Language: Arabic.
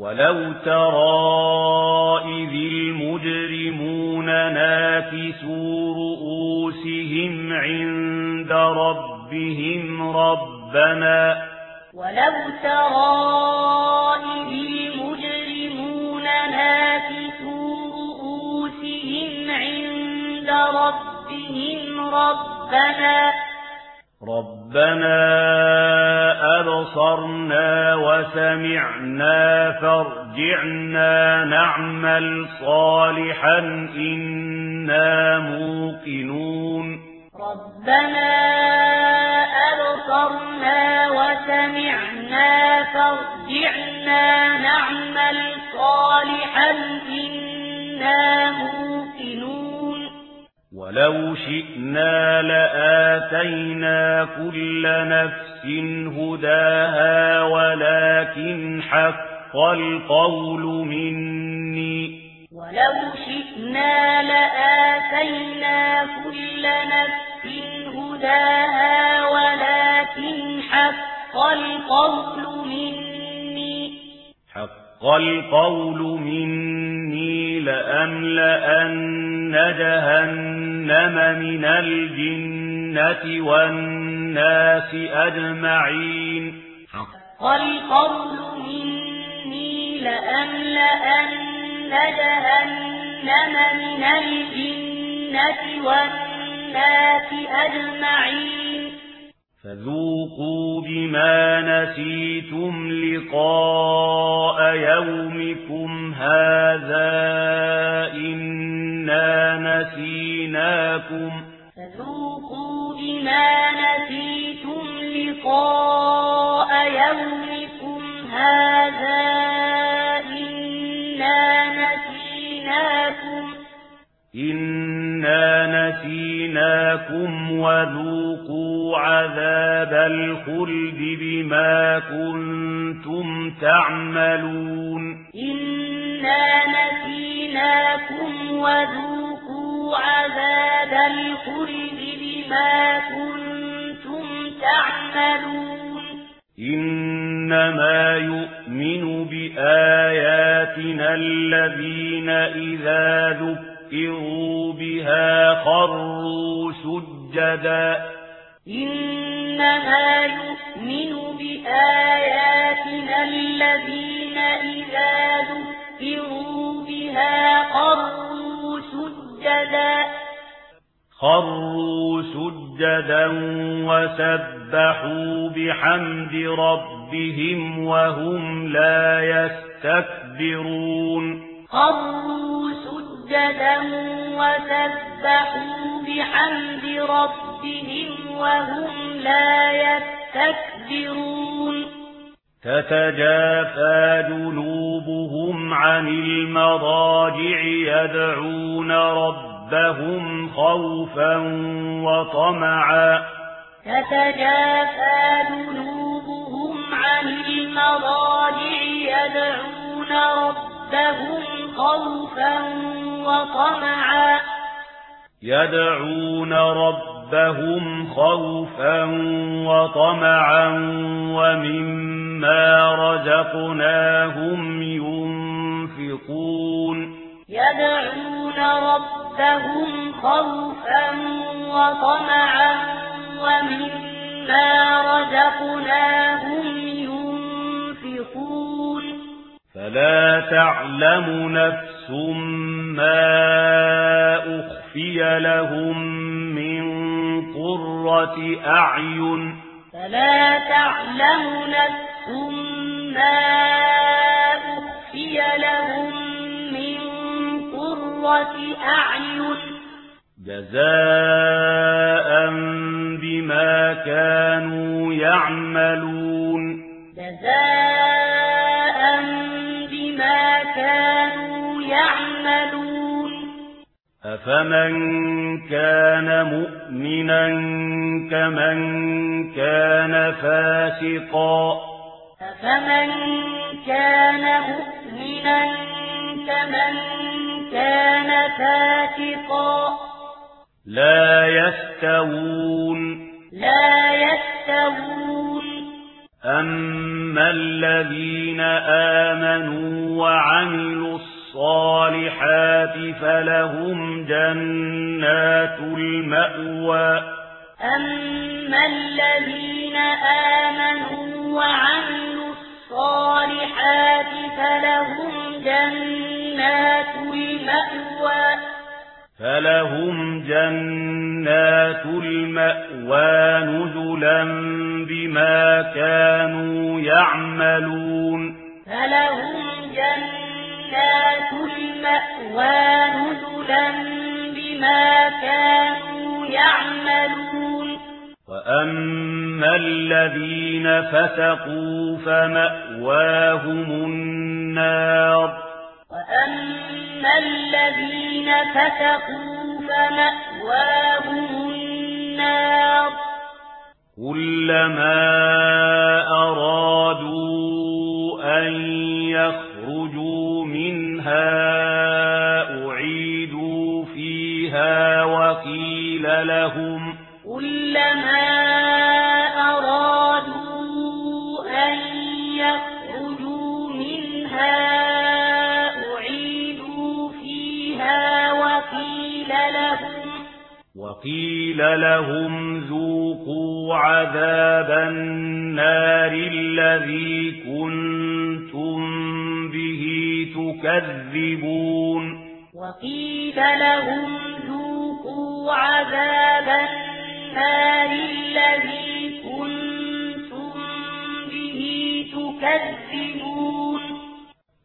ولو ترى إذ المجرمون ناكسوا رؤوسهم عند ربهم ربنا ولو ترى إذ المجرمون ناكسوا رؤوسهم عند ربهم ربنا ربنا أبصرنا وسمعنا فارجعنا نعمل صالحا إنا موقنون. ربنا أبصرنا وسمعنا فارجعنا نعمل صالحا إنا ولو شئنا لآتينا كل نفس هداها ولكن حق القول مني ولو شئنا لآتينا كل نفس هداها ولكن حق القول مني حق القول مني لأملأن جهنم من الجنة والناس أجمعين والقول مني لأملأن جهنم من الجنة والناس أجمعين فذوقوا بما نسيتم لقاء يومكم هذا نسيناكم فذوقوا بما نسيتم لقاء يومكم هذا إنا نسيناكم إنا نسيناكم وذوقوا عذاب الخلد بما كنتم تعملون إنا نسيناكم وذوقوا عذاب الخلد بما كنتم تعملون إنما يؤمن بآياتنا الذين إذا ذكروا بها خروا سجدا إنما يؤمن بآياتنا الذين إذا ذكروا بها قروا سجدا. خروا سجدا وسبحوا بحمد ربهم وهم لا يستكبرون. خروا سجدا وسبحوا بحمد ربهم وهم لا يستكبرون. تتجافى جنوبهم عن المضاجع يدعون ربهم خوفا وطمعا. تتجافى جنوبهم عن المضاجع يدعون ربهم خوفا وطمعا. يدعون ربهم خوفا وطمعا ومما رزقناهم ينفقون يدعون ربهم خوفا وطمعا ومما رزقناهم ينفقون فلا تعلم نفس ما أخفي لهم من قرة أعين فلا تعلم نفس ما أخفي لهم من قرة أعين جزاء بما كانوا يعملون جزاء أفمن كان مؤمنا كمن كان فاسقا. أفمن كان مؤمنا كمن كان فاسقا. لا يستوون. لا يستوون. أما الذين آمنوا وعملوا الصالحات فلهم جنات المأوى. أما الذين آمنوا وعملوا الصالحات فلهم جنات المأوى. فلهم جنات المأوى نزلا بما كانوا يعملون. فلهم جنات الْمَأْوَى نُزُلًا بِمَا كَانُوا يَعْمَلُونَ. وَأَمَّا الَّذِينَ فَسَقُوا فَمَأْوَاهُمُ النَّارُ. وَأَمَّا الَّذِينَ فَسَقُوا فَمَأْوَاهُمُ النَّارُ. كُلَّمَا كلما أرادوا أن يخرجوا منها أعيدوا فيها وقيل لهم وقيل لهم ذوقوا عذاب النار الذي كنتم به تكذبون. وقيل لهم ذوقوا عذاب النار النار الذي كنتم به تكذبون